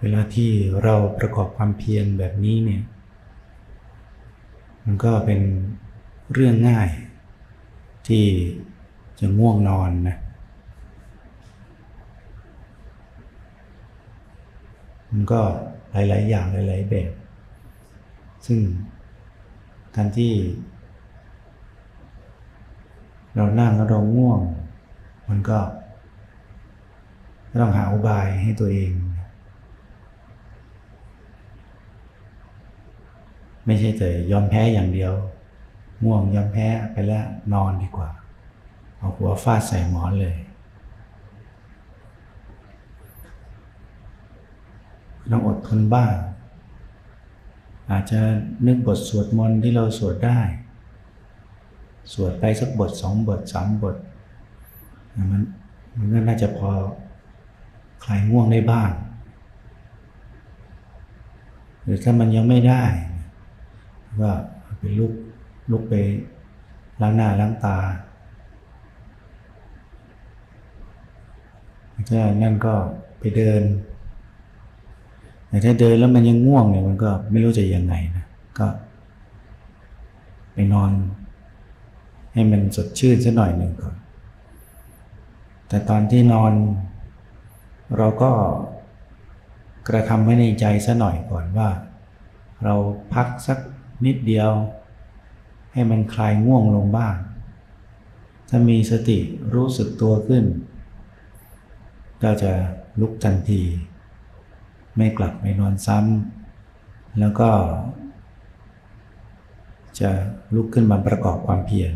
เวลาที่เราประกอบความเพียรแบบนี้เนี่ย มันก็เป็นเรื่องง่าย ที่จะง่วงนอนนะ มันก็หลาย ๆ อย่างหลาย ๆ แบบ ซึ่งการที่ เรานั่งแล้วเราง่วง มันก็ต้องหาอุบายให้ตัวเอง ไม่ใช่แต่ยอมแพ้อย่างเดียว ง่วงยอมแพ้ไปแล้วนอนดีกว่า เอาหัวฟาดใส่หมอนเลย ต้องอดทนบ้าง อาจจะนึกบทสวดมนต์ที่เราสวดได้ สวดไปสักบทสองบทสามบทมันมันน่าจะพอคลายง่วงได้บ้าง หรือถ้ามันยังไม่ได้ ก็ไปลุกลุกไปล้างหน้าล้างตาถ้านั่นก็ไปเดิน แต่ถ้าเดินแล้วมันยังง่วงเนี่ยมันก็ไม่รู้จะยังไงนะ ก็ไปนอน ให้มันสดชื่นสักหน่อยหนึ่งก่อน แต่ตอนที่นอน เราก็กระทำไว้ในใจซะหน่อยก่อนว่า เราพักสัก นิดเดียว ให้มันคลายง่วงลงบ้าง ถ้ามีสติรู้สึกตัวขึ้น ก็จะลุกทันที ไม่กลับไปนอนซ้ำแล้วก็ จะลุกขึ้นมาประกอบความเพียร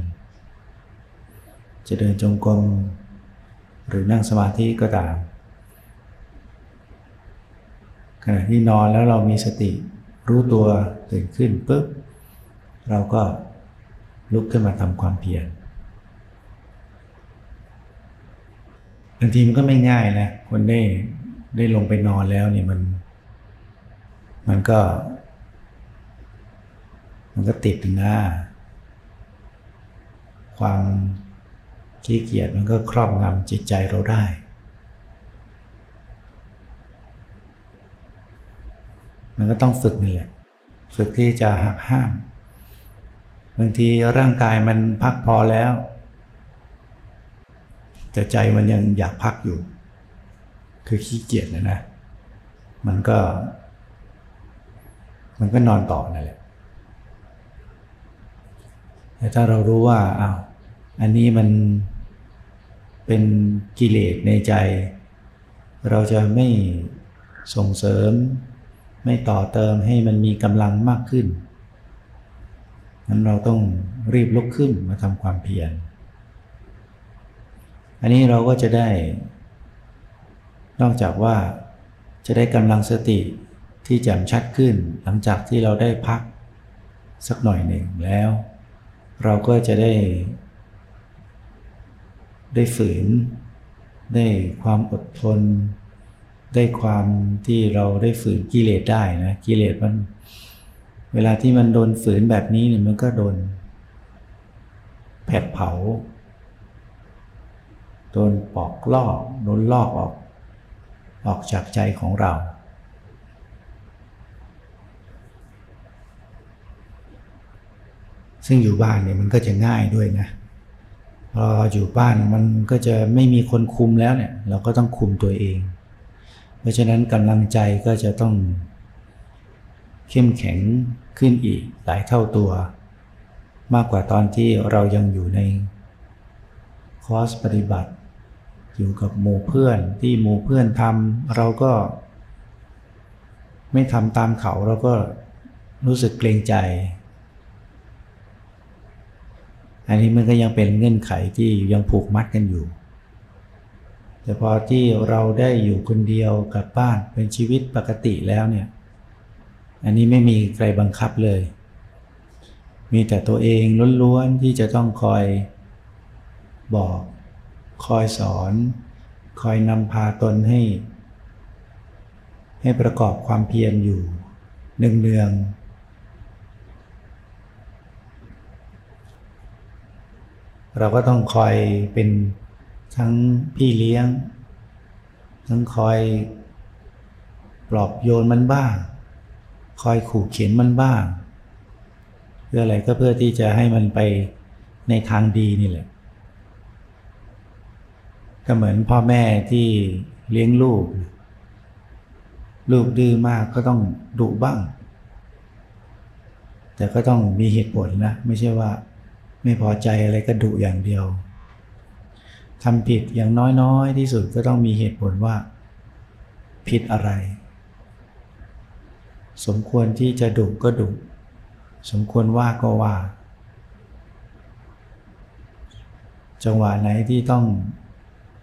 จะเดินจงกรมหรือนั่งสมาธิก็ตามขณะที่นอนแล้วเรามีสติรู้ตัว ตื่นขึ้นปุ๊บเราก็ลุกขึ้นมาทำความเพียรบางทีมันก็ไม่ง่ายนะคนได้ได้ลงไปนอนแล้วเนี่ยมัน มันก็ มันก็ติดหน้า ความขี้เกียจมันก็ครอบงำจิตใจเราได้ มันก็ต้องฝึกนี่แหละ ฝึกที่จะหักห้าม บางทีร่างกายมันพักพอแล้ว แต่ใจมันยังอยากพักอยู่ คือขี้เกียจนะนะ มันก็ มันก็นอนต่อนั่นแหละแต่ถ้าเรารู้ว่าอ้าวอันนี้มันเป็นกิเลสในใจ เราจะไม่ส่งเสริม ไม่ต่อเติมให้มันมีกำลังมากขึ้นนั้นเราต้องรีบลุกขึ้นมาทำความเพียร อันนี้เราก็จะได้ นอกจากว่าจะได้กำลังสติที่แจ่มชัดขึ้น หลังจากที่เราได้พักสักหน่อยหนึ่งแล้ว เราก็จะได้ ได้ฝืน ได้ความอดทน ได้ความที่เราได้ฝืนกิเลสได้นะกิเลสมัน เวลาที่มันโดนฝืนแบบนี้เนี่ยมันก็โดน แผดเผา โดนปอกลอก โดนลอกออก ออกจากใจของเรา ซึ่งอยู่บ้านเนี่ยมันก็จะง่ายด้วยนะพออยู่บ้านมันก็จะไม่มีคนคุมแล้วเนี่ย เราก็ต้องคุมตัวเอง เพราะฉะนั้นกำลังใจก็จะต้องเข้มแข็งขึ้นอีกหลายเท่าตัว มากกว่าตอนที่เรายังอยู่ในคอร์สปฏิบัติ อยู่กับหมู่เพื่อนที่หมู่เพื่อนทำเราก็ ไม่ทำตามเขาเราก็รู้สึกเกรงใจ อันนี้มันก็ยังเป็นเงื่อนไขที่ยังผูกมัดกันอยู่ แต่พอที่เราได้อยู่คนเดียวกับบ้านเป็นชีวิตปกติแล้วเนี่ย อันนี้ไม่มีใครบังคับเลย มีแต่ตัวเองล้วนๆที่จะต้องคอยบอก คอยสอน คอยนำพาตนให้ ให้ประกอบความเพียรอยู่เนืองๆเราก็ต้องคอยเป็น ทั้งพี่เลี้ยง ทั้งคอยปลอบโยนมันบ้าง คอยขู่เข็นมันบ้าง เพื่ออะไรก็เพื่อที่จะให้มันไปในทางดีนี่แหละก็เหมือนพ่อแม่ที่เลี้ยงลูก ลูกดื้อมากก็ต้องดุบ้าง แต่ก็ต้องมีเหตุผลนะ ไม่ใช่ว่าไม่พอใจอะไรก็ดุอย่างเดียว ทำผิดอย่างน้อยๆ ที่สุดก็ต้องมีเหตุผลว่า ผิดอะไร สมควรที่จะดุก็ดุ สมควรว่าก็ว่า จังหวะไหนที่ต้อง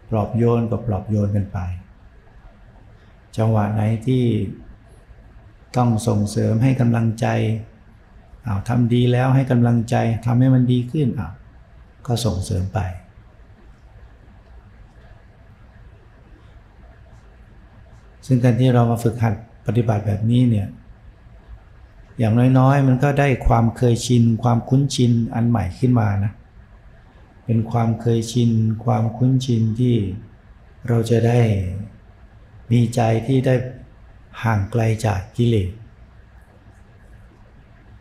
ปลอบโยนก็ปลอบโยนกันไป จังหวะไหนที่ต้องส่งเสริมให้กำลังใจอาทำดีแล้วให้กำลังใจทำให้มันดีขึ้นอ้าวก็ส่งเสริมไป ซึ่งการที่เรามาฝึกหัดปฏิบัติแบบนี้เนี่ย อย่างน้อยๆ มันก็ได้ความเคยชิน ความคุ้นชินอันใหม่ขึ้นมานะ เป็นความเคยชิน ความคุ้นชินที่เราจะได้มีใจที่ได้ห่างไกลจากกิเลส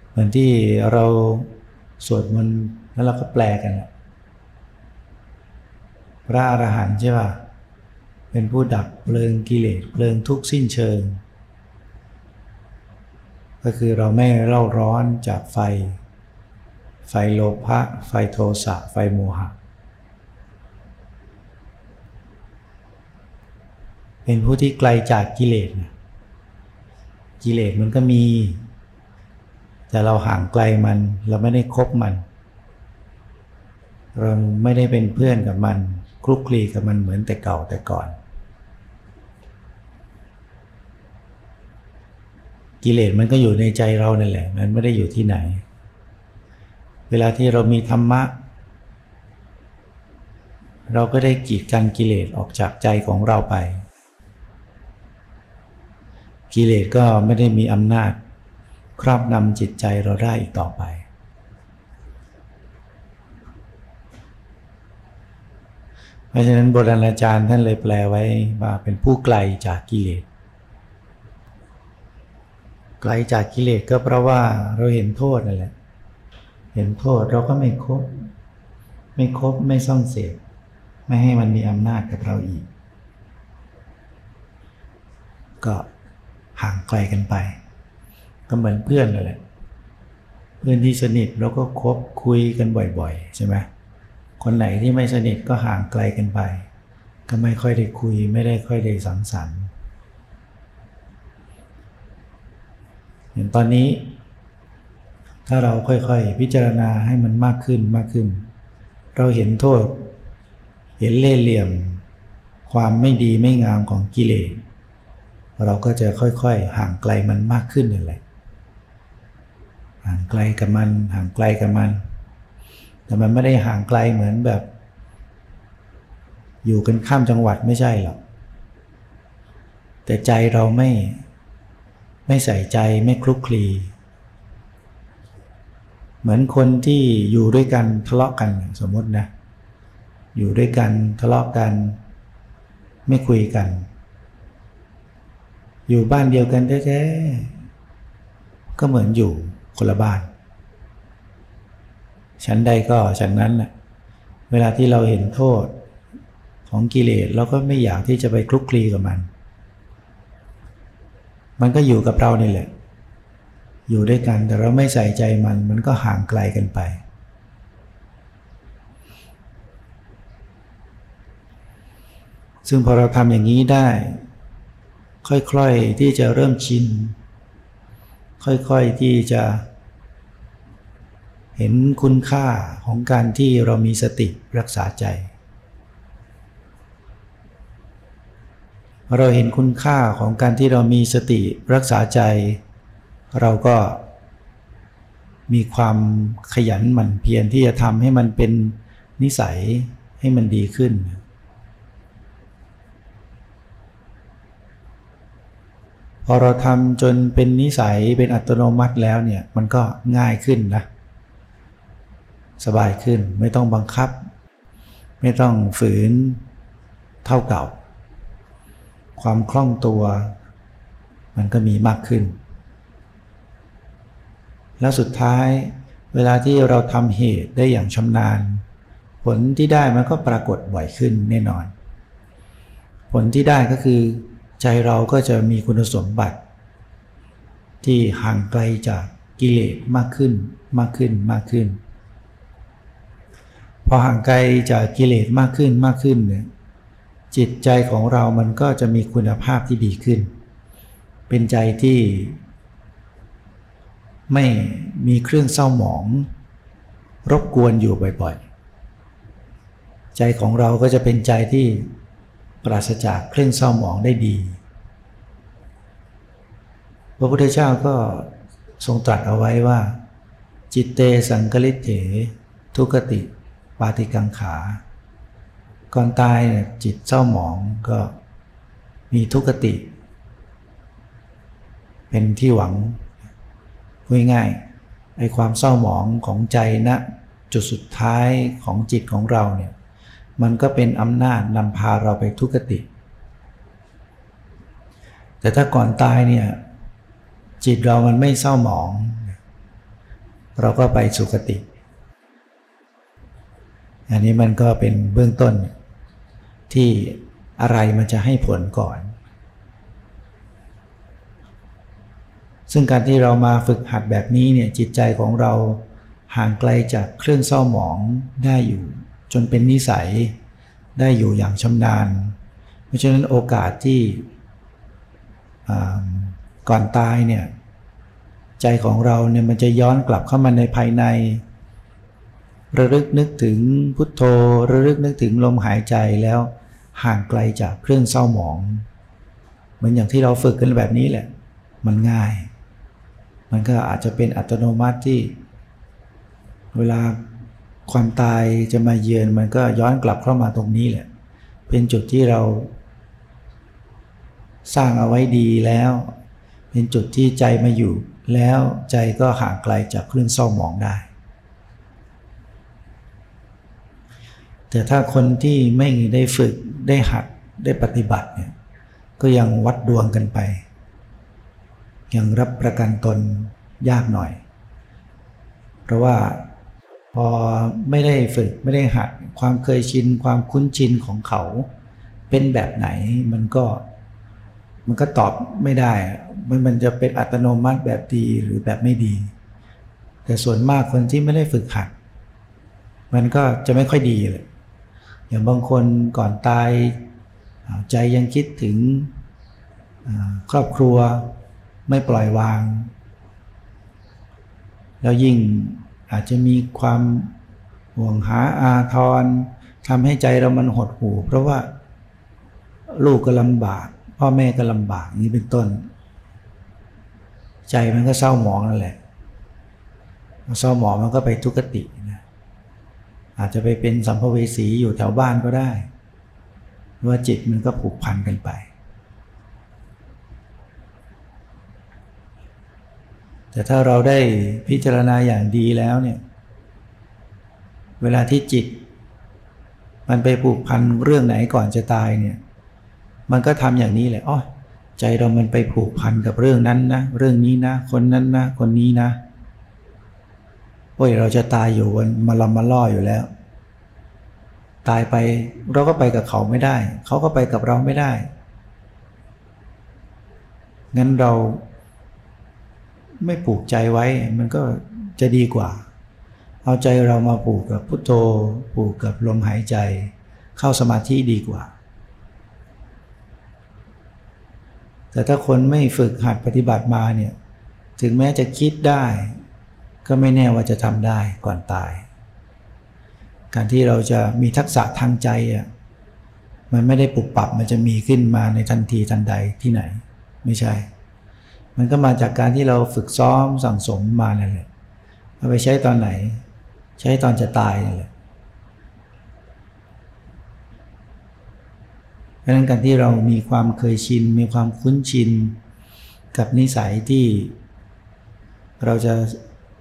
เหมือนที่เราสวดมนต์แล้วเราก็แปลกัน พระอรหันต์ใช่ป่ะ เป็นผู้ดับเพลิงกิเลสเพลิงทุกสิ้นเชิง ก็คือเราไม่เล่าร้อนจากไฟ ไฟโลภะไฟโทสะไฟโมหะ เป็นผู้ที่ไกลจากกิเลสกิเลสมันก็มี แต่เราห่างไกลมัน เราไม่ได้คบมัน เราไม่ได้เป็นเพื่อนกับมัน คลุกคลีกับมันเหมือนแต่เก่าแต่ก่อน กิเลสมันก็อยู่ในใจเรานั่นแหละ มันไม่ได้อยู่ที่ไหน เวลาที่เรามีธรรมะ เราก็ได้กีดกันกิเลสออกจากใจของเราไป กิเลสก็ไม่ได้มีอำนาจ ครอบนำจิตใจเราได้อีกต่อไป เพราะฉะนั้นโบราณอาจารย์ท่านเลยแปลไว้ว่าเป็นผู้ไกลจากกิเลส ไกลจากกิเลสก็เพราะว่าเราเห็นโทษนั่นแหละ เห็นโทษเราก็ไม่คบ ไม่คบไม่ซ่องเสพไม่ให้มันมีอำนาจกับเราอีก ก็ห่างไกลกันไป ก็เหมือนเพื่อนนั่นแหละเพื่อนที่สนิทเราก็คบคุยกันบ่อย ๆ ใช่ไหมคนไหนที่ไม่สนิทก็ห่างไกลกันไป ก็ไม่ค่อยได้คุยไม่ได้ค่อยได้สังสรรค์ อย่างตอนนี้ ถ้าเราค่อยๆ พิจารณาให้มันมากขึ้นมากขึ้น เราเห็นโทษ เห็นเล่ห์เหลี่ยม ความไม่ดีไม่งามของกิเลสเราก็จะค่อยๆ ห่างไกลมันมากขึ้นนั่นแหละห่างไกลกับมัน ห่างไกลกับมัน แต่มันไม่ได้ห่างไกลเหมือนแบบ อยู่กันข้ามจังหวัดไม่ใช่หรอกแต่ใจเราไม่ ไม่ใส่ใจไม่คลุกคลี เหมือนคนที่อยู่ด้วยกันทะเลาะกันสมมตินะ อยู่ด้วยกันทะเลาะกัน ไม่คุยกัน อยู่บ้านเดียวกันแท้ๆก็เหมือนอยู่คนละบ้าน ฉันใดก็ฉันนั้นแหละเวลาที่เราเห็นโทษของกิเลสเราก็ไม่อยากที่จะไปคลุกคลีกับมัน มันก็อยู่กับเรานี่แหละ อยู่ด้วยกันแต่เราไม่ใส่ใจมัน มันก็ห่างไกลกันไป ซึ่งพอเราทำอย่างนี้ได้ ค่อยๆที่จะเริ่มชิน ค่อยๆที่จะ เห็นคุณค่าของการที่เรามีสติรักษาใจ เราเห็นคุณค่าของการที่เรามีสติรักษาใจ เราก็มีความขยันหมั่นเพียรที่จะทำให้มันเป็นนิสัยให้มันดีขึ้น พอเราทำจนเป็นนิสัยเป็นอัตโนมัติแล้วเนี่ยมันก็ง่ายขึ้นนะ สบายขึ้นไม่ต้องบังคับ ไม่ต้องฝืนเท่าเก่า ความคล่องตัว มันก็มีมากขึ้น แล้วสุดท้ายเวลาที่เราทำเหตุได้อย่างชำนาญ ผลที่ได้มันก็ปรากฏบ่อยขึ้นแน่นอน ผลที่ได้ก็คือ ใจเราก็จะมีคุณสมบัติ ที่ห่างไกลจากกิเลสมากขึ้นมากขึ้นมากขึ้น พอห่างไกลจากกิเลสมากขึ้นมากขึ้นเนี่ย จิตใจของเรามันก็จะมีคุณภาพที่ดีขึ้น เป็นใจที่ไม่มีเครื่องเศร้าหมอง รบกวนอยู่บ่อยๆ ใจของเราก็จะเป็นใจที่ปราศจากเครื่องเศร้าหมองได้ดี พระพุทธเจ้าก็ทรงตรัสเอาไว้ว่า จิตเตสังกลิเถ ทุกติ ปาติกังขา ก่อนตายเนี่ยจิตเศร้าหมองก็มีทุกติ เป็นที่หวังพูดง่ายไอ้ความเศร้าหมองของใจณนะจุดสุดท้ายของจิตของเราเนี่ยมันก็เป็นอำนาจนำพาเราไปทุกติ แต่ถ้าก่อนตายเนี่ยจิตเรามันไม่เศร้าหมอง เราก็ไปสุคติ อันนี้มันก็เป็นเบื้องต้น ที่อะไรมันจะให้ผลก่อน ซึ่งการที่เรามาฝึกหัดแบบนี้เนี่ยจิตใจของเราห่างไกลจากเครื่องเศร้าหมองได้อยู่ จนเป็นนิสัยได้อยู่อย่างชำนาญ เพราะฉะนั้นโอกาสที่ก่อนตายเนี่ยใจของเราเนี่ยมันจะย้อนกลับเข้ามาในภายใน ระลึกนึกถึงพุทโธ ระลึกนึกถึงลมหายใจแล้ว ห่างไกลจากเครื่องเศร้าหมอง เหมือนอย่างที่เราฝึกกันแบบนี้แหละ มันง่าย มันก็อาจจะเป็นอัตโนมัติที่ เวลาความตายจะมาเยือนมันก็ย้อนกลับเข้ามาตรงนี้แหละ เป็นจุดที่เรา สร้างเอาไว้ดีแล้ว เป็นจุดที่ใจมาอยู่ แล้วใจก็ห่างไกลจากเคลื่นเศร้าหมองได้ แต่ถ้าคนที่ไม่ได้ฝึกได้หัดได้ปฏิบัติเนี่ยก็ยังวัดดวงกันไป ยังรับประกันตนยากหน่อย เพราะว่าพอไม่ได้ฝึกไม่ได้หัดความเคยชินความคุ้นชินของเขา เป็นแบบไหนมันก็มันก็ตอบไม่ได้ มันมันจะเป็นอัตโนมัติแบบดีหรือแบบไม่ดี แต่ส่วนมากคนที่ไม่ได้ฝึกหัด มันก็จะไม่ค่อยดีเลย อย่างบางคนก่อนตายใจยังคิดถึงครอบครัวไม่ปล่อยวาง แล้วยิ่งอาจจะมีความห่วงหาอาทรทำให้ใจเรามันหดหู่ เพราะว่าลูกก็ลำบาก พ่อแม่ก็ลำบากนี้เป็นต้น ใจมันก็เศร้าหมองนั่นแหละเศร้าหมองมันก็ไปทุกขติ อาจจะไปเป็นสัมภเวสีอยู่แถวบ้านก็ได้ว่าจิตมันก็ผูกพันกันไป แต่ถ้าเราได้พิจารณาอย่างดีแล้วเนี่ยเวลาที่จิต มันไปผูกพันเรื่องไหนก่อนจะตายเนี่ย มันก็ทำอย่างนี้แหละอ๋อใจเรามันไปผูกพันกับเรื่องนั้นนะ เรื่องนี้นะ คนนั้นนะ คนนี้นะ โอ้ยเราจะตายอยู่วันมาลำมาล่ออยู่แล้ว ตายไปเราก็ไปกับเขาไม่ได้ เขาก็ไปกับเราไม่ได้ งั้นเราไม่ผูกใจไว้มันก็จะดีกว่า เอาใจเรามาผูกกับพุทโธ ผูกกับลมหายใจ เข้าสมาธิดีกว่า แต่ถ้าคนไม่ฝึกหัดปฏิบัติมาเนี่ย ถึงแม้จะคิดได้ ก็ไม่แน่ว่าจะทำได้ก่อนตาย การที่เราจะมีทักษะทางใจอะมันไม่ได้ปรับปรับมันจะมีขึ้นมาในทันทีทันใดที่ไหน ไม่ใช่ มันก็มาจากการที่เราฝึกซ้อมสั่งสมมานั่นแหละเอาไปใช้ตอนไหน ใช้ตอนจะตายนั่นแหละเพราะนั้นการที่เรามีความเคยชิน มีความคุ้นชินกับนิสัยที่เราจะ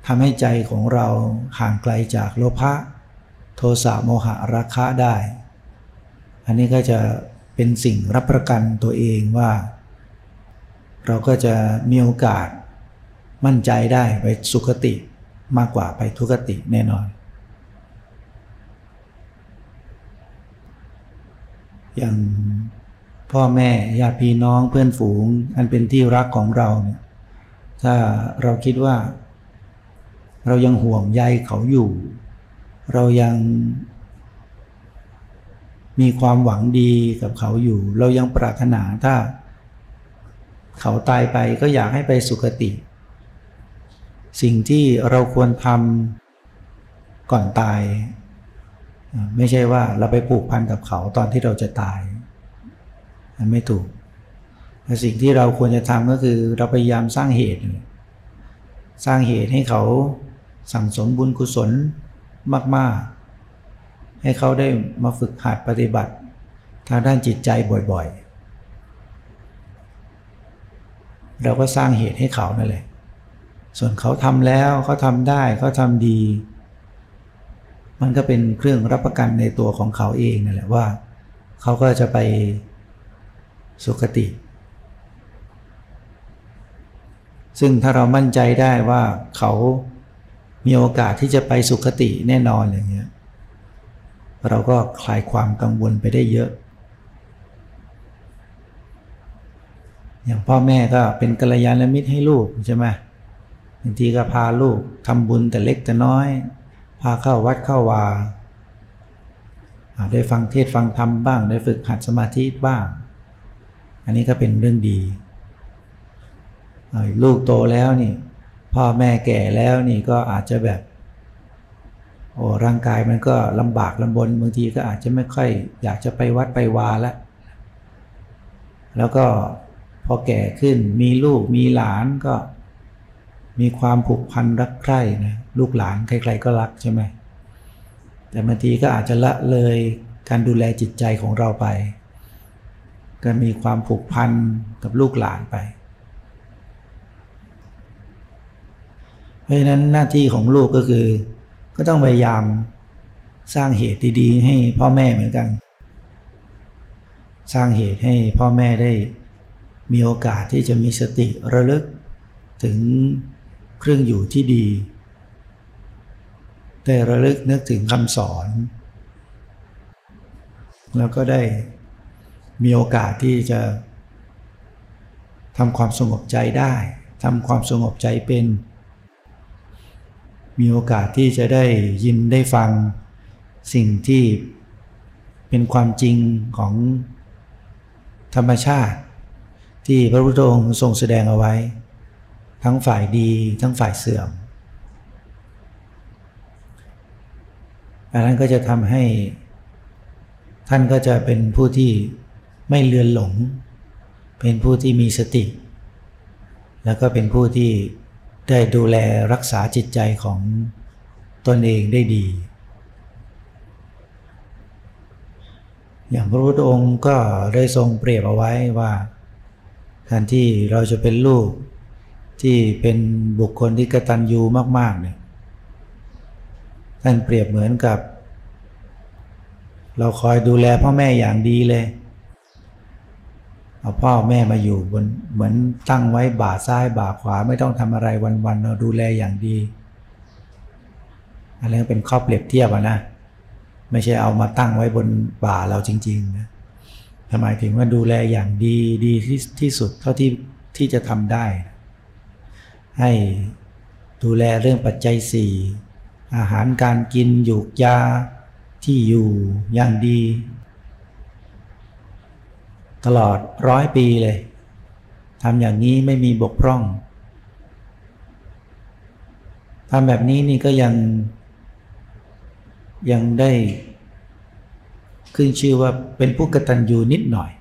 ทำให้ใจของเราห่างไกลจากโลภะโทสะโมหะราคะได้ อันนี้ก็จะเป็นสิ่งรับประกันตัวเองว่า เราก็จะมีโอกาสมั่นใจได้ไปสุขติมากกว่าไปทุกติแน่นอน อย่างพ่อแม่ญาติพี่น้องเพื่อนฝูง อันเป็นที่รักของเราเนี่ยถ้าเราคิดว่า เรายังห่วงใยเขาอยู่ เรายังมีความหวังดีกับเขาอยู่ เรายังปรารถนาถ้า เขาตายไปก็อยากให้ไปสุคติ สิ่งที่เราควรทำก่อนตาย ไม่ใช่ว่าเราไปผูกพันกับเขาตอนที่เราจะตายมันไม่ถูกสิ่งที่เราควรจะทำก็คือเราพยายามสร้างเหตุ สร้างเหตุให้เขา สั่งสมบุญกุศลมาก ๆ ให้เขาได้มาฝึกหัดปฏิบัติ ทางด้านจิตใจบ่อยๆ เราก็สร้างเหตุให้เขานั่นแหละ ส่วนเขาทำแล้วเขาทำได้เขาทำดี มันก็เป็นเครื่องรับประกันในตัวของเขาเองนั่นแหละว่า เขาก็จะไปสุคติซึ่งถ้าเรามั่นใจได้ว่าเขา มีโอกาสที่จะไปสุคติแน่นอนอย่างเงี้ยเราก็คลายความกังวลไปได้เยอะ อย่างพ่อแม่ก็เป็นกัลยาณมิตรให้ลูกใช่ไหมบางทีก็พาลูกทำบุญแต่เล็กแต่น้อย พาเข้าวัดเข้าวาได้ฟังเทศฟังธรรมบ้าง ได้ฝึกหัดสมาธิบ้าง อันนี้ก็เป็นเรื่องดี ลูกโตแล้วนี่ พ่อแม่แก่แล้วนี่ก็อาจจะแบบ โอ้ร่างกายมันก็ลำบากลำบนบางทีก็อาจจะไม่ค่อยอยากจะไปวัดไปวาแล้วแล้วก็พอแก่ขึ้นมีลูกมีหลานก็ มีความผูกพันรักใคร่นะลูกหลานใครๆก็รักใช่ไหมแต่บางทีก็อาจจะละเลยการดูแลจิตใจของเราไป ก็มีความผูกพันกับลูกหลานไป เพราะฉะนั้นหน้าที่ของลูกก็คือ ก็ต้องพยายามสร้างเหตุดีๆ ให้พ่อแม่เหมือนกัน สร้างเหตุให้พ่อแม่ได้มีโอกาสที่จะมีสติระลึกถึงเครื่องอยู่ที่ดี ได้ระลึกนึกถึงคำสอน แล้วก็ได้มีโอกาสที่จะทำความสงบใจได้ทำความสงบใจเป็น มีโอกาสที่จะได้ยินได้ฟังสิ่งที่เป็นความจริงของธรรมชาติ ที่พระพุทธองค์ทรงแสดงเอาไว้ ทั้งฝ่ายดีทั้งฝ่ายเสื่อมอันนั้นก็จะทำให้ ท่านก็จะเป็นผู้ที่ไม่เลือนหลง เป็นผู้ที่มีสติ แล้วก็เป็นผู้ที่ ได้ดูแลรักษาจิตใจของตนเองได้ดี อย่างพระพุทธองค์ก็ได้ทรงเปรียบเอาไว้ว่าการที่เราจะเป็นลูกที่เป็นบุคคลที่กตัญญูมากๆเนี่ยท่านเปรียบเหมือนกับ เราคอยดูแลพ่อแม่อย่างดีเลย เอาพ่อแม่มาอยู่บนเหมือนตั้งไว้บ่าซ้ายบ่าขวาไม่ต้องทำอะไรวันๆเราดูแลอย่างดีอะไรเป็นข้อเปรียบเทียบอะนะไม่ใช่เอามาตั้งไว้บนบ่าเราจริงๆนะทำไมถึงว่าดูแลอย่างดีดีที่ที่สุดเท่าที่ที่จะทำได้ ให้ดูแลเรื่องปัจจัยสี่อาหารการกินอยู่ยาที่อยู่อย่างดี ตลอดร้อยปีเลยทำอย่างนี้ไม่มีบกพร่องทำแบบนี้นี่ก็ยัง ยังได้ขึ้นชื่อว่าเป็นผู้กตัญญูนิดหน่อย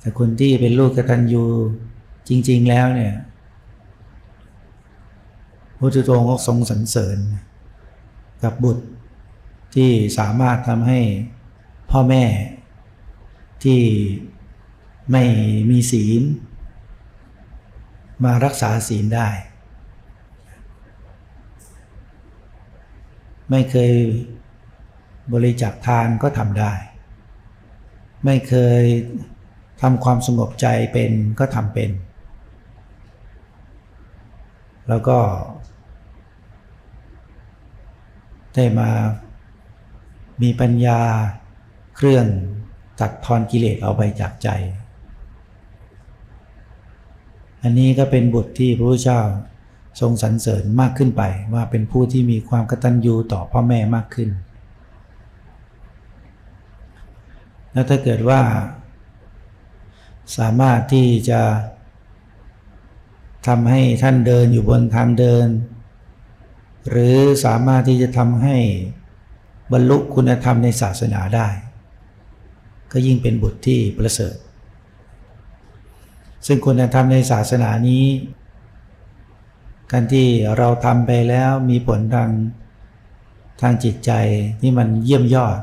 แต่คนที่เป็นลูกกตัญญูจริง ๆ แล้วเนี่ยพระจุตงก็ทรงสรรเสริญ กับบุตรที่สามารถทำให้พ่อแม่ ที่ไม่มีศีล มารักษาศีลได้ ไม่เคยบริจาคทานก็ทำได้ ไม่เคยทำความสงบใจเป็นก็ทำเป็น แล้วก็ได้มามีปัญญาเครื่อง ตัดทอนกิเลสเอาไปจากใจ อันนี้ก็เป็นบทที่พระพุทธเจ้าทรงสรรเสริญมากขึ้นไปว่าเป็นผู้ที่มีความกตัญญูต่อพ่อแม่มากขึ้น แล้วถ้าเกิดว่า สามารถที่จะทำให้ท่านเดินอยู่บนทางเดิน หรือสามารถที่จะทำให้บรรลุคุณธรรมในศาสนาได้ ก็ยิ่งเป็นบุตรที่ประเสริฐ ซึ่งคุณธรรมในศาสนานี้ การที่เราทำไปแล้วมีผลทางทางจิตใจที่มันเยี่ยมยอด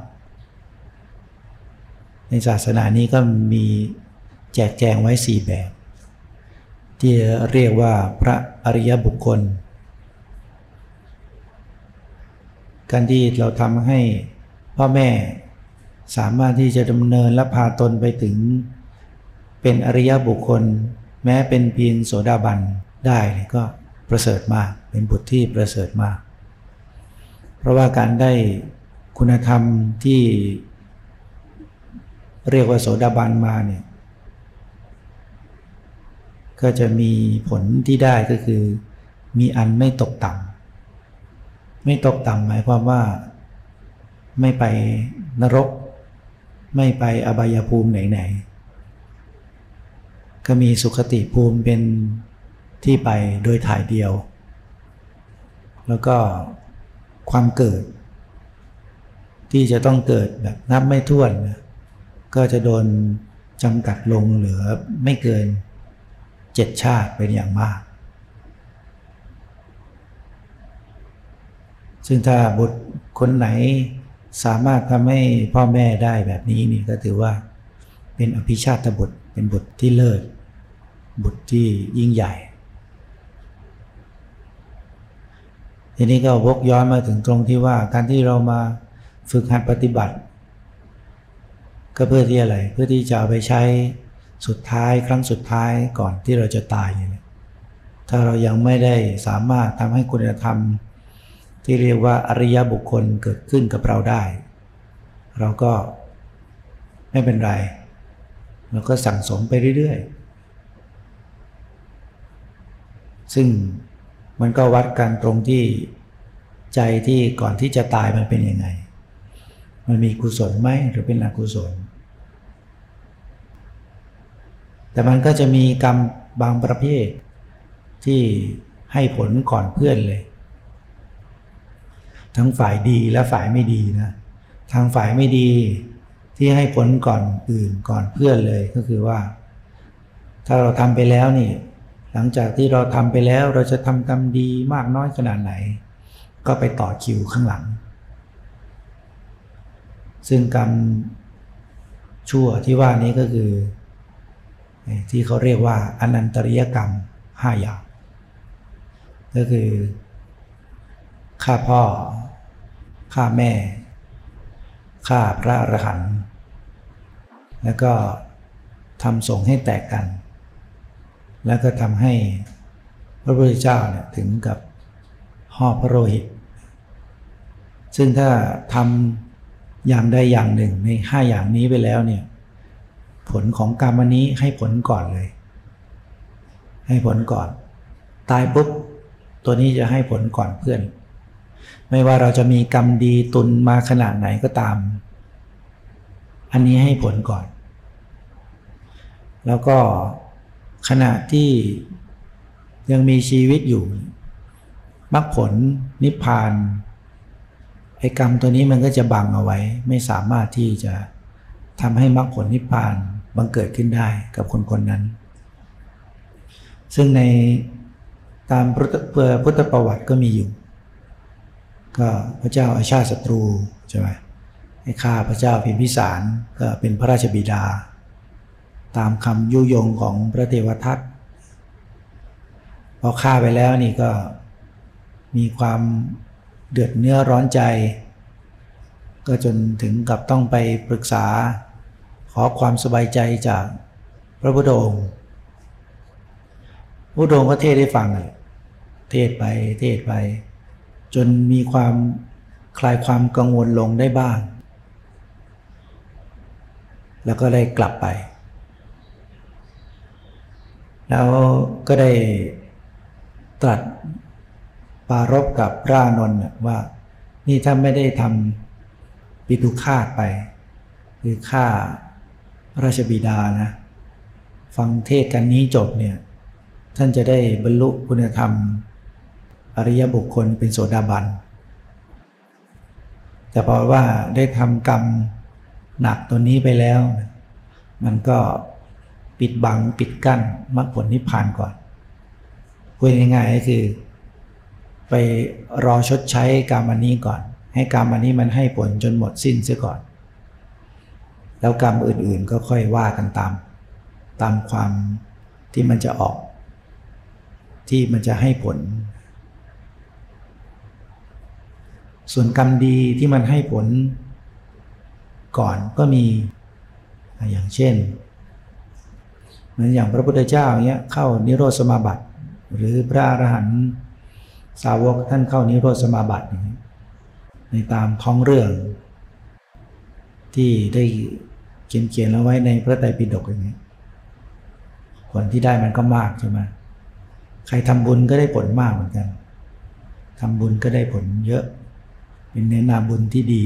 ในศาสนานี้ก็มีแจกแจงไว้สี่แบบ ที่เรียกว่าพระอริยบุคคล การที่เราทำให้พ่อแม่ สามารถที่จะดำเนินและพาตนไปถึง เป็นอริยบุคคล แม้เป็นเพียงโสดาบันได้ก็ประเสริฐมากเป็นบุตรที่ประเสริฐมาก เพราะว่าการได้คุณธรรมที่เรียกว่าโสดาบันมาเนี่ยก็จะมีผลที่ได้ก็คือ มีอันไม่ตกต่ำไม่ตกต่ำหมายความว่า ไม่ไปนรก ไม่ไปอบายภูมิไหนๆ ก็มีสุขติภูมิเป็นที่ไปโดยถ่ายเดียว แล้วก็ความเกิด ที่จะต้องเกิดแบบนับไม่ถ้วนก็จะโดนจำกัดลงเหลือไม่เกินเจ็ดชาติเป็นอย่างมาก ซึ่งถ้าบุตรคนไหน สามารถทำให้พ่อแม่ได้แบบนี้นี่ก็ถือว่าเป็นอภิชาติบุตรเป็นบุตรที่เลิศบุตรที่ยิ่งใหญ่ ทีนี้ก็วกย้อนมาถึงตรงที่ว่าการที่เรามาฝึกหัดปฏิบัติ ก็เพื่อที่อะไร เพื่อที่จะเอาไปใช้สุดท้ายครั้งสุดท้ายก่อนที่เราจะตายเนี่ยถ้าเรายังไม่ได้สามารถทำให้คุณธรรม ที่เรียกว่าอริยบุคคลเกิดขึ้นกับเราได้ เราก็ไม่เป็นไร เราก็สั่งสมไปเรื่อยๆ ซึ่งมันก็วัดกันตรงที่ใจที่ก่อนที่จะตายมันเป็นยังไง มันมีกุศลไหมหรือเป็นอกุศล แต่มันก็จะมีกรรมบางประเภทที่ให้ผลก่อนเพื่อนเลย ทั้งฝ่ายดีและฝ่ายไม่ดีนะทางฝ่ายไม่ดีที่ให้ผลก่อนอื่นก่อนเพื่อนเลยก็คือว่า ถ้าเราทำไปแล้วนี่ หลังจากที่เราทำไปแล้วเราจะทำกรรมดีมากน้อยขนาดไหน ก็ไปต่อคิวข้างหลัง ซึ่งกรรมชั่วที่ว่านี้ก็คือ ที่เขาเรียกว่าอนันตริยกรรมห้าอย่าง ก็คือฆ่าพ่อ ฆ่าแม่ฆ่าพระอรหันต์แล้วก็ทำสงให้แตกกัน แล้วก็ทำให้พระพุทธเจ้าเนี่ยถึงกับห่อพระโลหิต ซึ่งถ้าทำอย่างใดอย่างหนึ่งในห้าอย่างนี้ไปแล้วเนี่ยผลของกรรมนี้ให้ผลก่อนเลย ให้ผลก่อน ตายปุ๊บตัวนี้จะให้ผลก่อนเพื่อน ไม่ว่าเราจะมีกรรมดีตุนมาขนาดไหนก็ตาม อันนี้ให้ผลก่อน แล้วก็ขณะที่ยังมีชีวิตอยู่มรรคผลนิพพานไอ้กรรมตัวนี้มันก็จะบังเอาไว้ ไม่สามารถที่จะทำให้มรรคผลนิพพานบังเกิดขึ้นได้กับคนคนนั้น ซึ่งในตามพุทธประวัติก็มีอยู่ ก็พระเจ้าอาชาติศัตรูใช่ไหมไอ้ข้าพระเจ้าพิมพิสารก็เป็นพระราชบิดา ตามคำยุยงของพระเทวทัตพอฆ่าไปแล้วนี่ก็มีความเดือดเนื้อร้อนใจ ก็จนถึงกับต้องไปปรึกษาขอความสบายใจจากพระพุทธองค์พระพุทธองค์ก็เทศให้ฟังเลยเทศไปเทศไป จนมีความคลายความกังวลลงได้บ้าง แล้วก็ได้กลับไป แล้วก็ได้ตรัสปารบกับพระนนท์ว่า นี่ถ้าไม่ได้ทำปิตุคาตไป คือฆ่าราชบิดานะ ฟังเทศกันนี้จบเนี่ย ท่านจะได้บรรลุคุณธรรม อริยบุคคลเป็นโสดาบัน แต่พราะว่าได้ทำกรรมหนักตัวนี้ไปแล้ว มันก็ปิดบังปิดกั้นมรรคผลนิพพานก่อนพูดง่ายๆก็คือ ไปรอชดใช้กรรมอันนี้ก่อน ให้กรรมอันนี้มันให้ผลจนหมดสิ้นเสียก่อน แล้วกรรมอื่นๆก็ค่อยว่ากันตาม ตามความที่มันจะออก ที่มันจะให้ผล ส่วนกรรมดีที่มันให้ผลก่อนก็มีอย่างเช่น เหมือนอย่างพระพุทธเจ้าเนี้ยเข้านิโรธสมาบัติ หรือพระอรหันต์สาวกท่านเข้านิโรธสมาบัติในตามท้องเรื่อง ที่ได้เขียนเขียนเอาไว้ในพระไตรปิฎกอย่างนี้ผลที่ได้มันก็มากใช่ไหมใครทำบุญก็ได้ผลมากเหมือนกันทำบุญก็ได้ผลเยอะ เป็นเนื้อนาบุญที่ดี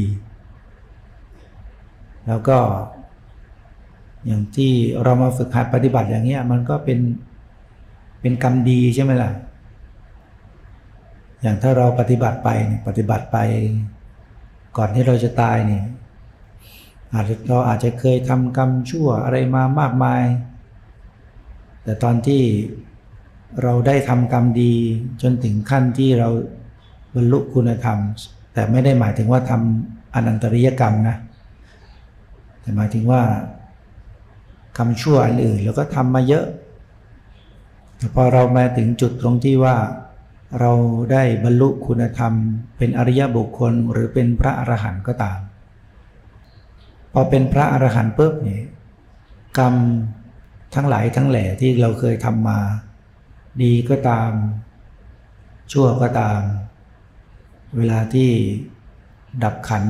แล้วก็ อย่างที่เรามาฝึกหัดปฏิบัติอย่างเงี้ย มันก็เป็นเป็นกรรมดีใช่ไหมล่ะ อย่างถ้าเราปฏิบัติไปปฏิบัติไป ก่อนที่เราจะตายเนี่ยอาจจะเราอาจจะเคยทำกรรมชั่วอะไรมามากมาย แต่ตอนที่เราได้ทำกรรมดีจนถึงขั้นที่เราบรรลุคุณธรรม แต่ไม่ได้หมายถึงว่าทำอนันตริยกรรมนะ แต่หมายถึงว่ากรรมชั่วอันอื่นแล้วก็ทำมาเยอะแต่พอเรามาถึงจุดตรงที่ว่าเราได้บรรลุคุณธรรม เป็นอริยบุคคลหรือเป็นพระอรหันต์ก็ตาม พอเป็นพระอรหันต์ปุ๊บเนี่ยกรรมทั้งหลายทั้งแหล่ที่เราเคยทำมา ดีก็ตาม ชั่วก็ตาม เวลาที่ดับขัน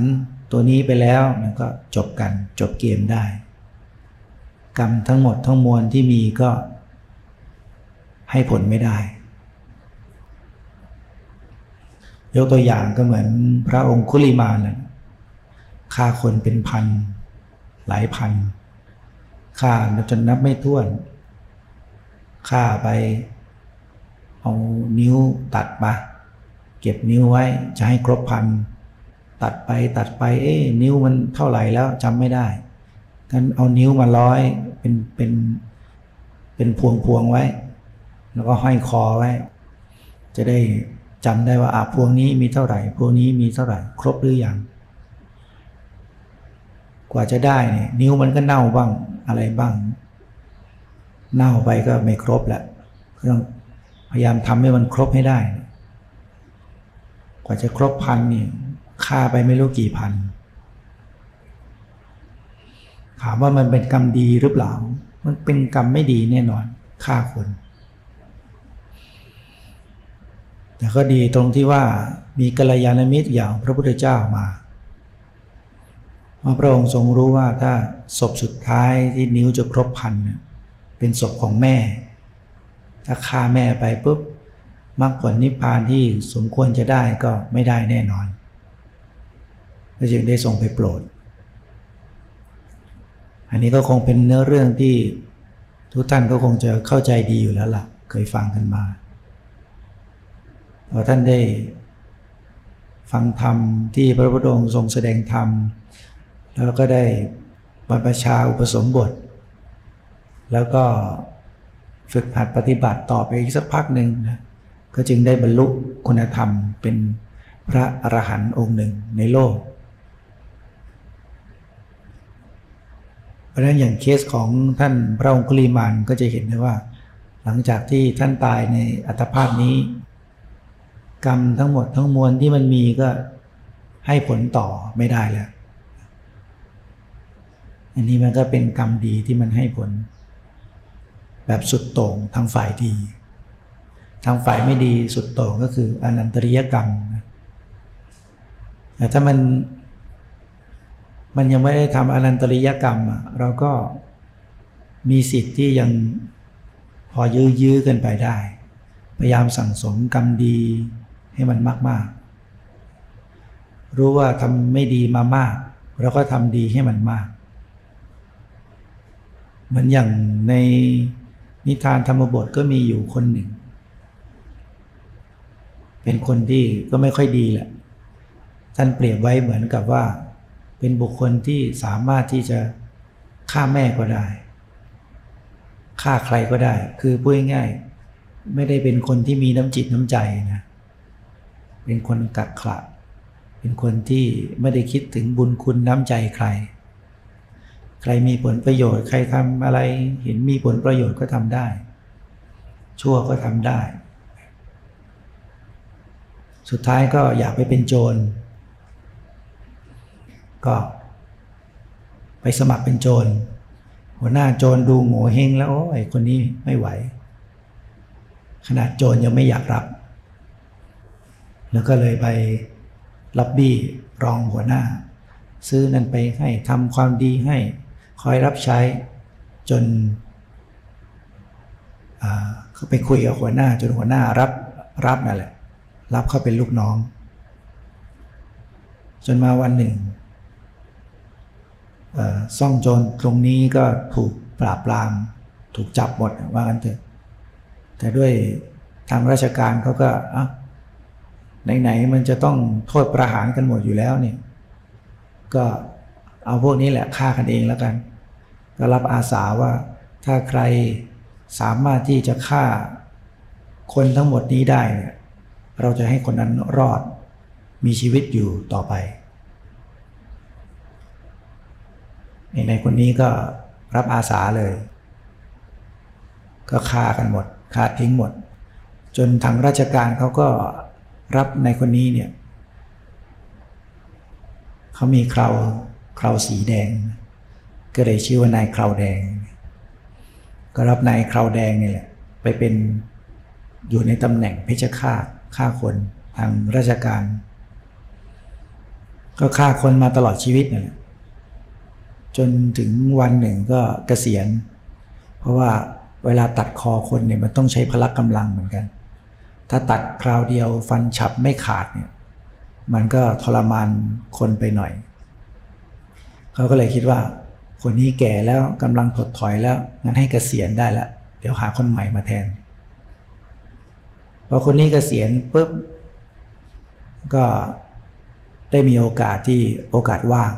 ตัวนี้ไปแล้วมันก็จบกันจบเกมได้ กรรมทั้งหมดทั้งมวลที่มีก็ให้ผลไม่ได้ ยกตัวอย่างก็เหมือนพระองค์คุลิมานนะฆ่าคนเป็นพัน หลายพันฆ่าจนนับไม่ถ้วนฆ่าไปเอานิ้วตัดมา เก็บนิ้วไว้จะให้ครบพัน ตัดไปตัดไป เอ๊นิ้วมันเท่าไหร่แล้วจำไม่ได้กันเอานิ้วมาร้อยเป็นเป็นเป็นพวงพวงไว้ แล้วก็ห้อยคอไว้ จะได้จำได้ว่าอาพวงนี้มีเท่าไหร่ พวงนี้มีเท่าไหร่ ครบหรือยังกว่าจะได้เนี่ยนิ้วมันก็เน่าบ้างอะไรบ้าง เน่าไปก็ไม่ครบแหละต้องพยายามทำให้มันครบให้ได้ กว่าจะครบพันเนี่ค่าไปไม่รู้กี่พัน ถามว่ามันเป็นกรรมดีหรือเปล่า มันเป็นกรรมไม่ดีแน่นอนฆ่าคน แต่ก็ดีตรงที่ว่ามีกัลยาณมิตรอย่างพระพุทธเจ้ามาพระองค์ทรงรู้ว่าถ้าศพสุดท้ายที่นิ้วจะครบพันเป็นศพของแม่ ถ้าฆ่าแม่ไปปุ๊บ มรรคผลนิพพานที่สมควรจะได้ก็ไม่ได้แน่นอนก็จึงได้ทรงไปโปรด อันนี้ก็คงเป็นเนื้อเรื่องที่ทุกท่านก็คงจะเข้าใจดีอยู่แล้วล่ะ เคยฟังกันมาพอท่านได้ฟังธรรมที่พระพุทธองค์ทรงแสดงธรรม แล้วก็ได้บรรพชาอุปสมบท แล้วก็ฝึกหัดปฏิบัติต่อไปอีกสักพักหนึ่งนะ ก็จึงได้บรรลุคุณธรรมเป็นพระอรหันต์องค์หนึ่งในโลก เพราะฉะนั้นอย่างเคสของท่านพระองคุลีมานก็จะเห็นได้ว่า หลังจากที่ท่านตายในอัตภาพนี้ กรรมทั้งหมดทั้งมวลที่มันมีก็ให้ผลต่อไม่ได้แล้ว อันนี้มันก็เป็นกรรมดีที่มันให้ผล แบบสุดโต่งทางฝ่ายดี ทางฝ่ายไม่ดีสุดโต่งก็คืออนันตริยกรรมแต่ถ้ามันมันยังไม่ได้ทำอนันตริยกรรมอะเราก็มีสิทธิ์ที่ยังพอยื้อยื้อกันไปได้ พยายามสั่งสมกรรมดีให้มันมาก ๆ รู้ว่าทำไม่ดีมามาก เราก็ทำดีให้มันมาก เหมือนอย่างในนิทานธรรมบทก็มีอยู่คนหนึ่ง เป็นคนที่ก็ไม่ค่อยดีแหละ ท่านเปรียบไว้เหมือนกับว่า เป็นบุคคลที่สามารถที่จะฆ่าแม่ก็ได้ฆ่าใครก็ได้ คือพูดง่ายๆไม่ได้เป็นคนที่มีน้ำจิตน้ำใจนะ เป็นคนกักขระเป็นคนที่ไม่ได้คิดถึงบุญคุณน้ำใจใคร ใครมีผลประโยชน์ ใครทำอะไรเห็นมีผลประโยชน์ก็ทำได้ ชั่วก็ทำได้ สุดท้ายก็อยากไปเป็นโจร ก็ไปสมัครเป็นโจร หัวหน้าโจรดูโง่เฮงแล้วโอ้ยคนนี้ไม่ไหว ขนาดโจรยังไม่อยากรับ แล้วก็เลยไปล็อบบี้รองหัวหน้า ซื้อนั่นไปให้ทำความดีให้ คอยรับใช้จนเขาไปคุยกับหัวหน้าจนหัวหน้ารับรับนั่นแหละ รับเขาเป็นลูกน้อง จนมาวันหนึ่งซ่องโจรตรงนี้ก็ถูกปราบปราม ถูกจับหมดว่ากันเถอะ แต่ด้วยทางราชการเขาก็อะไหนๆมันจะต้องโทษประหารกันหมดอยู่แล้วเนี่ยก็เอาพวกนี้แหละฆ่ากันเองแล้วกัน ก็รับอาสาว่าถ้าใครสามารถที่จะฆ่าคนทั้งหมดนี้ได้เนี่ย เราจะให้คนนั้นรอด มีชีวิตอยู่ต่อไป ในคนนี้ก็รับอาสาเลย ก็ฆ่ากันหมดฆ่าทิ้งหมด จนทางราชการเขาก็รับในคนนี้เนี่ยเขามีเคราเคราสีแดง ก็เลยชื่อว่านายเคราแดง ก็รับนายเคราแดงนี่แหละไปเป็นอยู่ในตำแหน่งเพชฌฆาต ฆ่าคนทางราชการ ก็ฆ่าคนมาตลอดชีวิตนี่แหละจนถึงวันหนึ่งก็เกษียณ เพราะว่าเวลาตัดคอคนเนี่ยมันต้องใช้พละกำลังเหมือนกัน ถ้าตัดคราวเดียวฟันฉับไม่ขาดเนี่ยมันก็ทรมานคนไปหน่อย เขาก็เลยคิดว่า คนนี้แก่แล้วกำลังถดถอยแล้วงั้นให้เกษียณได้แล้วเดี๋ยวหาคนใหม่มาแทน อคนนี้เกษียณปุ๊บก็ได้มีโอกาสที่โอกาสว่าง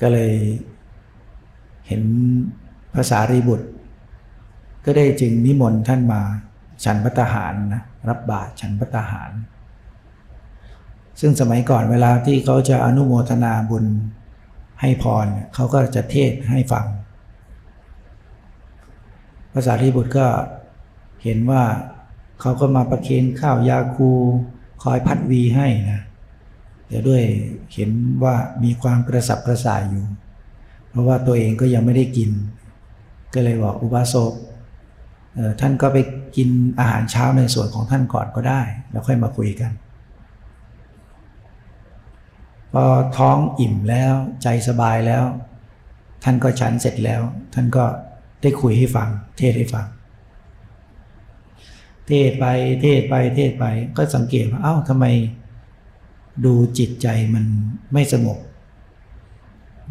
ก็เลยเห็นภาษารีบุตร ก็ได้จึงนิมนต์ท่านมาฉันพัตหารนะรับบาตรฉันพัตหาร ซึ่งสมัยก่อนเวลาที่เขาจะอนุโมทนาบุญให้พรเขาก็จะเทศให้ฟังภาษาที่บุตรก็เห็นว่า เขาก็มาประเคนข้าวยาคูคอยพัดวีให้นะแต่ด้วยเห็นว่ามีความกระสับกระส่ายอยู่ เพราะว่าตัวเองก็ยังไม่ได้กิน ก็เลยบอกอุบาสกท่านก็ไปกินอาหารเช้าในส่วนของท่านก่อนก็ได้ แล้วค่อยมาคุยกัน พอท้องอิ่มแล้วใจสบายแล้ว ท่านก็ฉันเสร็จแล้ว ท่านก็ได้คุยให้ฟัง เทศให้ฟัง เทศไปเทศไปเทศไป ก็สังเกตว่าเอ้าทำไม ดูจิตใจมันไม่สงบ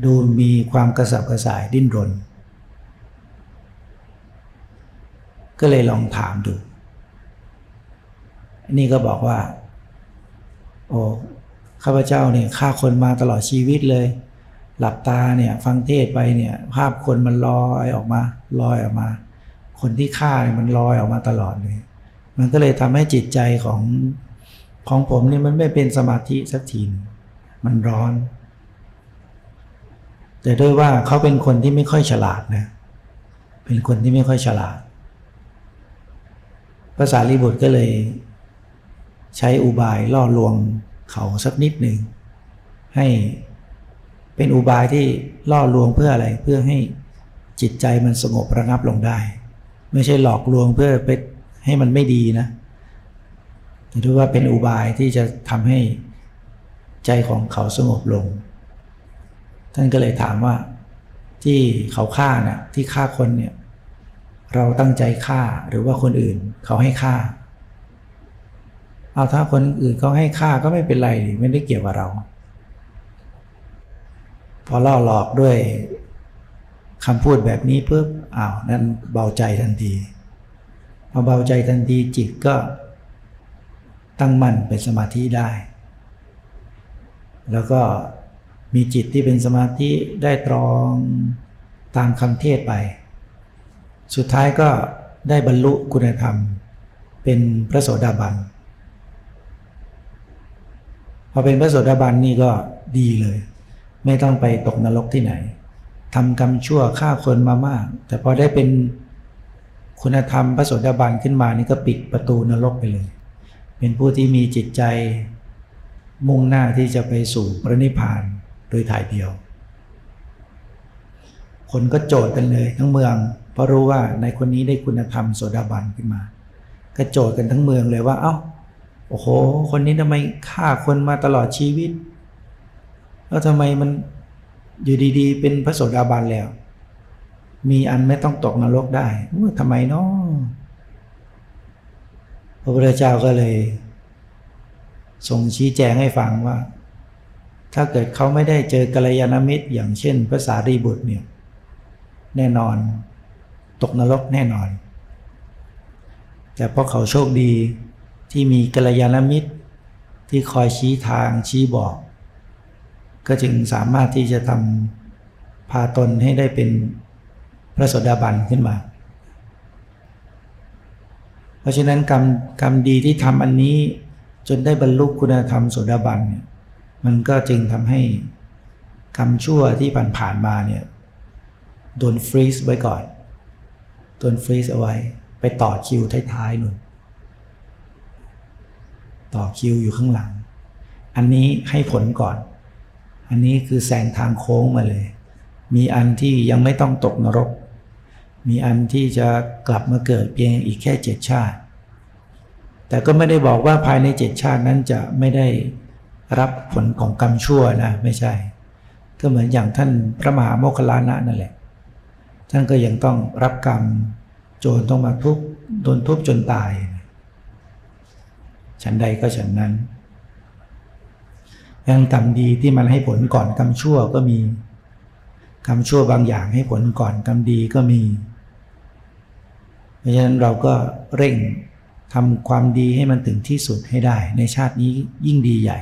ดูมีความกระสับกระส่ายดิ้นรน ก็เลยลองถามดูนี่ก็บอกว่า โอ้ข้าพเจ้าเนี่ยฆ่าคนมาตลอดชีวิตเลย หลับตาเนี่ยฟังเทศไปเนี่ย ภาพคนมันลอยออกมาลอยออกมา คนที่ฆ่าเนี่ยมันลอยออกมาตลอดเลย มันก็เลยทำให้จิตใจของของผมนี่มันไม่เป็นสมาธิสักทีมันร้อน แต่ด้วยว่าเขาเป็นคนที่ไม่ค่อยฉลาดนะ เป็นคนที่ไม่ค่อยฉลาด ภาษาลีบุตรก็เลย ใช้อุบายล่อลวงเขาสักนิดหนึ่งให้เป็นอุบายที่ล่อลวงเพื่ออะไรเพื่อให้จิตใจมันสงบระงับลงได้ ไม่ใช่หลอกลวงเพื่อไป ให้มันไม่ดีนะแต่ถือว่าเป็นอุบายที่จะทำให้ใจของเขาสงบลง ท่านก็เลยถามว่าที่เขาฆ่าเนะ่ยที่ฆ่าคนเนี่ยเราตั้งใจฆ่าหรือว่าคนอื่นเขาให้ฆ่า เอาถ้าคนอื่นเขาให้ฆ่าก็ไม่เป็นไรไม่ได้เกี่ยวกับเรา พอล่อหลอกด้วยคำพูดแบบนี้ปุ๊บอ้าวนั่นเบาใจทันที พอเบาใจทันทีจิตก็ตั้งมั่นเป็นสมาธิได้ แล้วก็มีจิตที่เป็นสมาธิได้ตรองตามคำเทศไป สุดท้ายก็ได้บรรลุคุณธรรม เป็นพระโสดาบัน พอเป็นพระโสดาบันนี่ก็ดีเลย ไม่ต้องไปตกนรกที่ไหนทำกรรมชั่วฆ่าคนมามาก แต่พอได้เป็น คุณธรรมพระโสดาบันขึ้นมานี่ก็ปิดประตูนรกไปเลย เป็นผู้ที่มีจิตใจมุ่งหน้าที่จะไปสู่พระนิพพานโดยถ่ายเดียว คนก็โจทย์กันเลยทั้งเมือง เพราะรู้ว่าในคนนี้ได้คุณธรรมโสดาบันขึ้นมา ก็โจทย์กันทั้งเมืองเลยว่า เอา้า โอ้โห คนนี้ทำไมฆ่าคนมาตลอดชีวิต แล้วทำไมมันอยู่ดีๆ เป็นพระโสดาบันแล้ว มีอันไม่ต้องตกนรกได้ทำไมเนาะพระพุทธเจ้าก็เลยทรงชี้แจงให้ฟังว่า ถ้าเกิดเขาไม่ได้เจอกัลยาณมิตร อย่างเช่นภาษารีบุตรเนี่ยแน่นอนตกนรกแน่นอน แต่เพราะเขาโชคดีที่มีกัลยาณมิตร ที่คอยชี้ทางชี้บอก ก็จึงสามารถที่จะทำพาตนให้ได้เป็น พระสดาบันขึ้นมา เพราะฉะนั้นกรรมกรรมดีที่ทำอันนี้จนได้บรรลุคุณธรรมโสดาบันเนี่ยมันก็จึงทำให้กรรมชั่วที่ผ่านผ่านมาเนี่ยโดนฟรีซไว้ก่อนโดนฟรีซเอาไว้ ไปต่อคิวท้ายๆนุ่นต่อคิวอยู่ข้างหลัง อันนี้ให้ผลก่อน อันนี้คือแสงทางโค้งมาเลย มีอันที่ยังไม่ต้องตกนรก มีอันที่จะกลับมาเกิดเพียงอีกแค่เจ็ดชาติ แต่ก็ไม่ได้บอกว่าภายในเจ็ดชาตินั้นจะไม่ได้รับผลของกรรมชั่วนะไม่ใช่ ก็เหมือนอย่างท่านพระมหาโมคคลานะนั่นแหละ ท่านก็ยังต้องรับกรรมโจรต้องมาทุบโดนทุบจนตาย ฉันใดก็ฉันนั้นยังกรรมดีที่มันให้ผลก่อนกรรมชั่วก็มีกรรมชั่วบางอย่างให้ผลก่อนกรรมดีก็มี เพราะฉะนั้นเราก็เร่งทำความดีให้มันถึงที่สุดให้ได้ ในชาตินี้ยิ่งดีใหญ่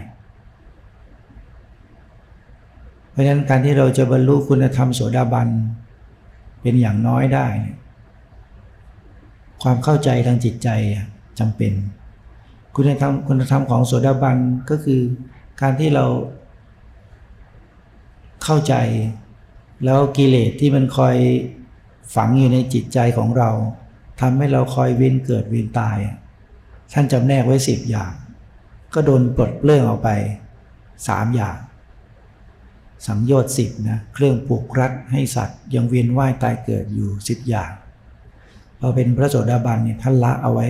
เพราะฉะนั้นการที่เราจะบรรลุคุณธรรมโสดาบันเป็นอย่างน้อยได้ ความเข้าใจทางจิตใจจำเป็น คุณธรรมคุณธรรมของโสดาบันก็คือการที่เราเข้าใจแล้วกิเลสที่มันคอยฝังอยู่ในจิตใจของเรา ทำให้เราคอยเวียนเกิดเวียนตาย ท่านจำแนกไว้สิบอย่าง ก็โดนปลดเปลื้องออกไปสามอย่าง สังโยชน์สิบนะเครื่องผูกรัดให้สัตว์ ยังเวียนว่ายตายเกิดอยู่สิบอย่างพอเป็นพระโสดาบันเนี่ยท่านละเอาไว้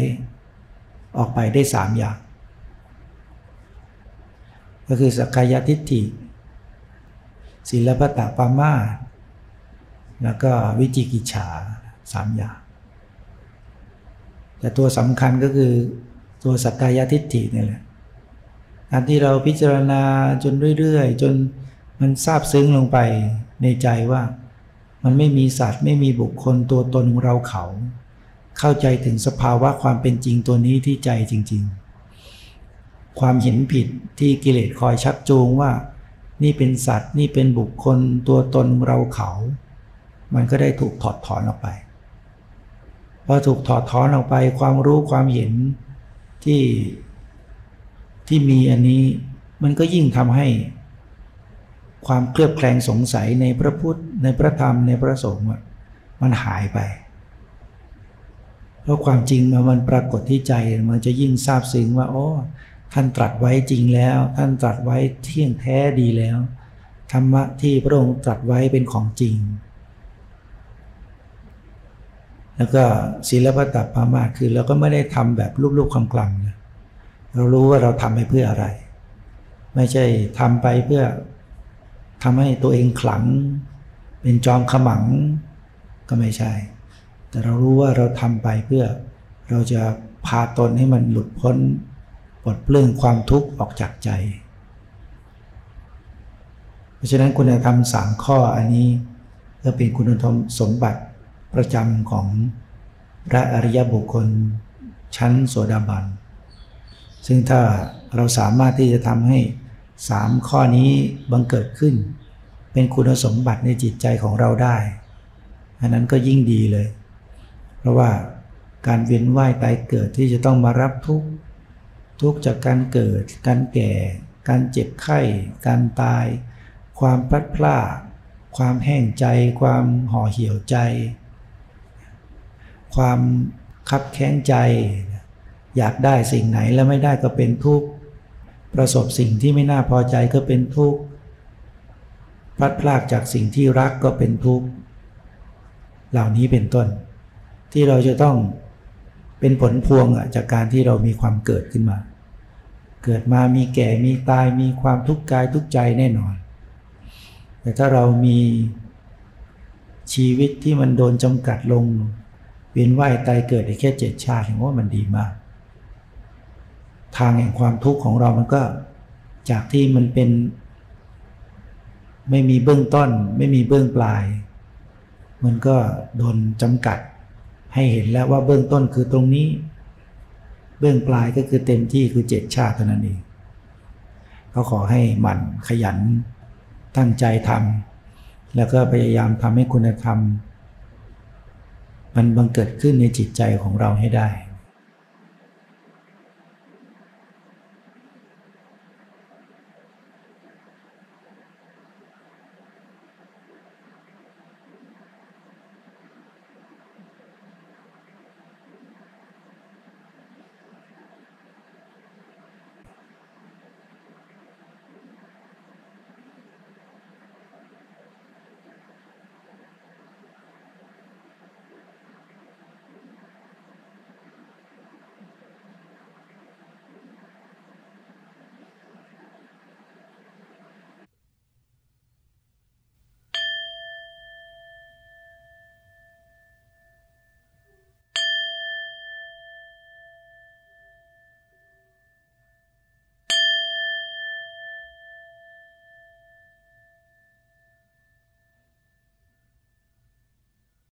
ออกไปได้สามอย่าง ก็คือสักกายทิฏฐิศีลปตะปามาแล้วก็วิจิกิจฉาสามอย่าง แต่ตัวสำคัญก็คือตัวสักกายทิฏฐินี่แหละการที่เราพิจารณาจนเรื่อยๆ จนมันซาบซึ้งลงไปในใจว่ามันไม่มีสัตว์ไม่มีบุคคลตัวตนของเราเขา เข้าใจถึงสภาวะความเป็นจริงตัวนี้ที่ใจจริง ๆ ความเห็นผิดที่กิเลสคอยชักจูงว่า นี่เป็นสัตว์นี่เป็นบุคคลตัวตนเราเขา มันก็ได้ถูกถอดถอนออกไป อถูกถอดถอนออกไปความรู้ความเห็นที่ที่มีอันนี้มันก็ยิ่งทำให้ความเคลือบแคลงสงสัยในพระพุทธในพระธรรมในพระสงฆ์มันหายไป เพราะความจริงมันปรากฏที่ใจมันจะยิ่งทราบซึ้งว่าโอ้ท่านตรัสไว้จริงแล้ว ท่านตรัสไว้เที่ยงแท้ดีแล้วธรรมะที่พระองค์ตรัสไว้เป็นของจริง แล้วก็ศีลปตัปามาคือเราก็ไม่ได้ทำแบบรูปๆคลำๆนะเรารู้ว่าเราทำไปเพื่ออะไร ไม่ใช่ทำไปเพื่อทำให้ตัวเองขลัง เป็นจอมขมังก็ไม่ใช่ แต่เรารู้ว่าเราทำไปเพื่อเราจะพาตนให้มันหลุดพ้นปลดเปลื้องความทุกข์ออกจากใจ เพราะฉะนั้นคุณธรรมสามข้ออันนี้ก็เป็นคุณธรรมสมบัติ ประจำของพระอริยบุคคลชั้นโสดาบัน ซึ่งถ้าเราสามารถที่จะทำให้สามข้อนี้บังเกิดขึ้น เป็นคุณสมบัติในจิตใจของเราได้ อันนั้นก็ยิ่งดีเลย เพราะว่าการเวียนว่ายตายเกิดที่จะต้องมารับทุกข์ทุกข์จากการเกิด การแก่ การเจ็บไข้ การตาย ความพลัดพรากความแห้งใจ ความห่อเหี่ยวใจ ความคับแค้นใจ อยากได้สิ่งไหนแล้วไม่ได้ก็เป็นทุกข์ประสบสิ่งที่ไม่น่าพอใจก็เป็นทุกข์พลัดพรากจากสิ่งที่รักก็เป็นทุกข์เหล่านี้เป็นต้น ที่เราจะต้องเป็นผลพวงจากการที่เรามีความเกิดขึ้นมา เกิดมามีแก่มีตายมีความทุกข์กายทุกข์ใจแน่นอน แต่ถ้าเรามีชีวิตที่มันโดนจำกัดลง เวียนว่ายตายเกิดแค่เจ็ดชาติผมว่ามันดีมาก ทางแห่งความทุกข์ของเรามันก็จากที่มันเป็น ไม่มีเบื้องต้น ไม่มีเบื้องปลาย มันก็โดนจำกัด ให้เห็นแล้วว่าเบื้องต้นคือตรงนี้ เบื้องปลายก็คือเต็มที่คือเจ็ดชาติเท่านั้นเองก็ขอให้หมั่นขยันตั้งใจทำแล้วก็พยายามทำให้คุณธรรม มันบังเกิดขึ้นในจิตใจของเราให้ได้